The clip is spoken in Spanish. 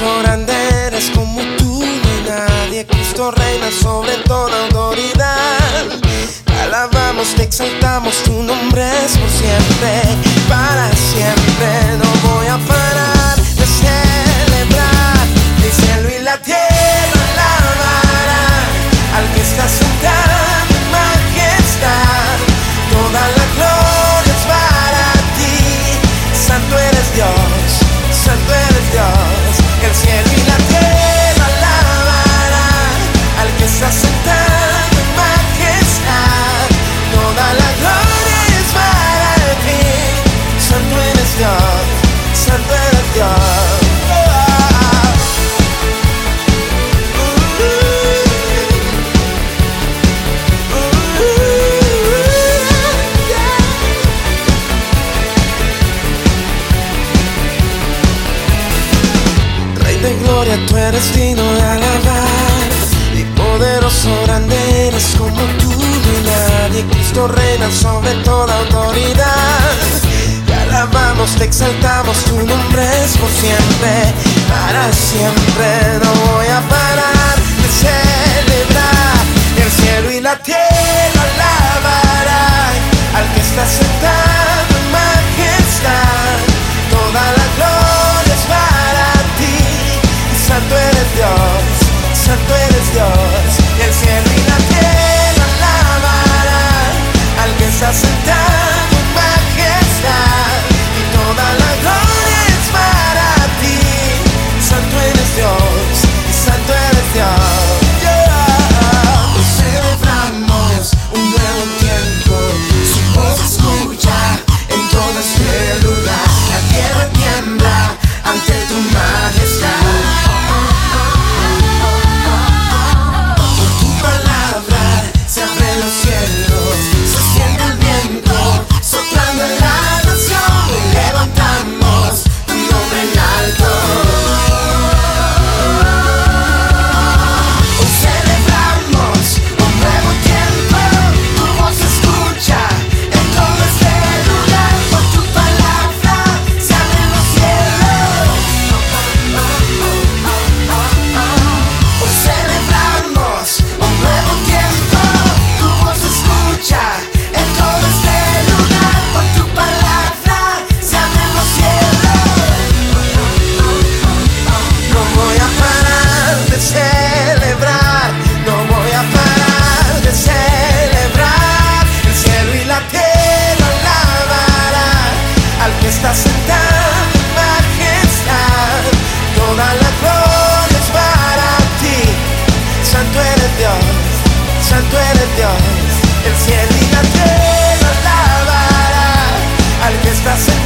Hermoso, como tú, no hay nadie. Cristo reina sobre toda autoridad. Alabamos, te exaltamos, tu nombre es por siempre, para siempre. No voy a parar de celebrar mi cielo y la tierra. eres digno de alabar y poderoso grande eres como tú y nadie. Cristo reina sobre toda autoridad. Te alabamos, te exaltamos, tu nombre es por siempre, para siempre. No voy a parar de celebrar el cielo y la tierra alabarán al que está sentado. santo eres Dios, el cielo y la tierra alabará al que estás en